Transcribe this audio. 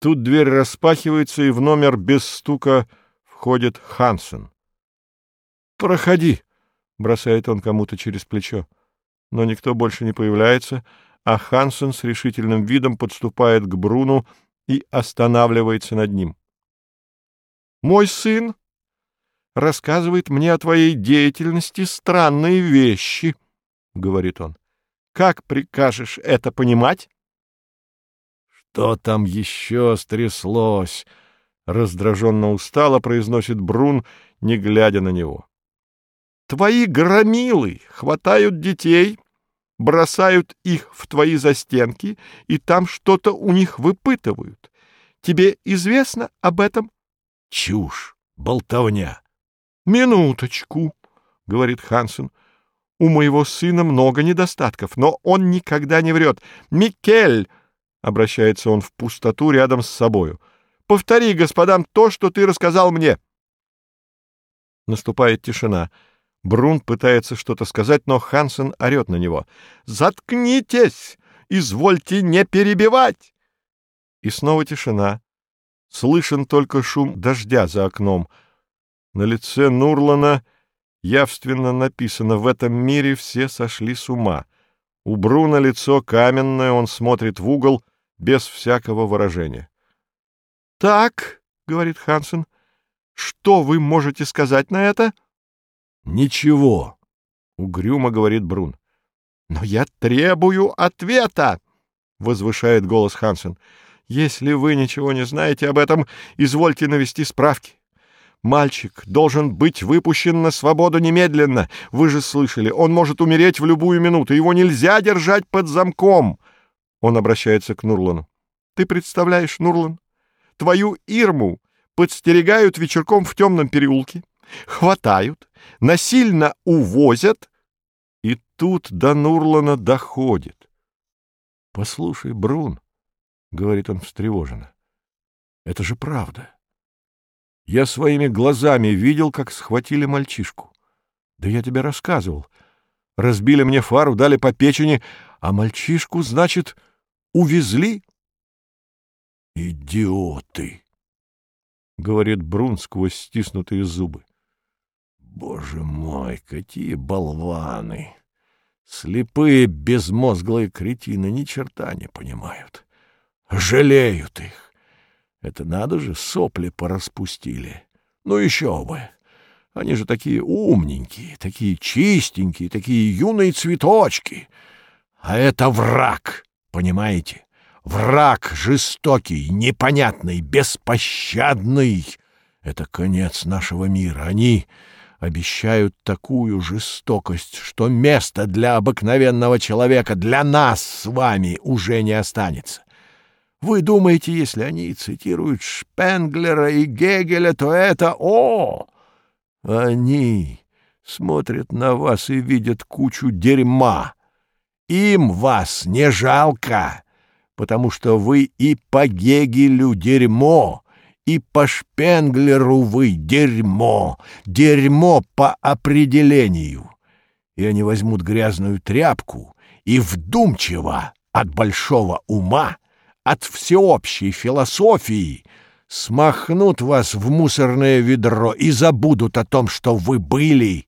Тут дверь распахивается, и в номер без стука входит Хансен. «Проходи», — бросает он кому-то через плечо. Но никто больше не появляется, а Хансен с решительным видом подступает к Бруну и останавливается над ним. «Мой сын рассказывает мне о твоей деятельности странные вещи», — говорит он. «Как прикажешь это понимать?» «Что там еще стряслось?» — раздраженно устало произносит Брун, не глядя на него. «Твои громилы хватают детей, бросают их в твои застенки, и там что-то у них выпытывают. Тебе известно об этом?» «Чушь, болтовня». «Минуточку», — говорит Хансен. «У моего сына много недостатков, но он никогда не врет. Микель!» — обращается он в пустоту рядом с собою. «Повтори господам то, что ты рассказал мне!» Наступает тишина. Брун пытается что-то сказать, но Хансен орет на него. «Заткнитесь! Извольте не перебивать!» И снова тишина. Слышен только шум дождя за окном. На лице Нурлана явственно написано «В этом мире все сошли с ума». У Бруна лицо каменное, он смотрит в угол, без всякого выражения. — Так, — говорит Хансен, — что вы можете сказать на это? — Ничего, — угрюмо говорит Брун. — Но я требую ответа, — возвышает голос Хансен. — Если вы ничего не знаете об этом, извольте навести справки. Мальчик должен быть выпущен на свободу немедленно. Вы же слышали, он может умереть в любую минуту. Его нельзя держать под замком. Он обращается к Нурлану. «Ты представляешь, Нурлан, твою Ирму подстерегают вечерком в темном переулке, хватают, насильно увозят, и тут до Нурлана доходит. — Послушай, Брун, — говорит он встревоженно, — это же правда. Я своими глазами видел, как схватили мальчишку. Да я тебе рассказывал. Разбили мне фару, дали по печени, а мальчишку, значит, увезли. «Идиоты!» — говорит Брун сквозь стиснутые зубы. «Боже мой, какие болваны! Слепые, безмозглые кретины ни черта не понимают. Жалеют их. Это надо же, сопли пораспустили. Ну еще бы! Они же такие умненькие, такие чистенькие, такие юные цветочки. А это враг!» Понимаете? Враг жестокий, непонятный, беспощадный. Это конец нашего мира. Они обещают такую жестокость, что места для обыкновенного человека, для нас с вами уже не останется. Вы думаете, если они цитируют Шпенглера и Гегеля, то это «О!» Они смотрят на вас и видят кучу дерьма, им вас не жалко, потому что вы и по Гегелю дерьмо, и по Шпенглеру вы дерьмо, дерьмо по определению. И они возьмут грязную тряпку и вдумчиво от большого ума, от всеобщей философии смахнут вас в мусорное ведро и забудут о том, что вы были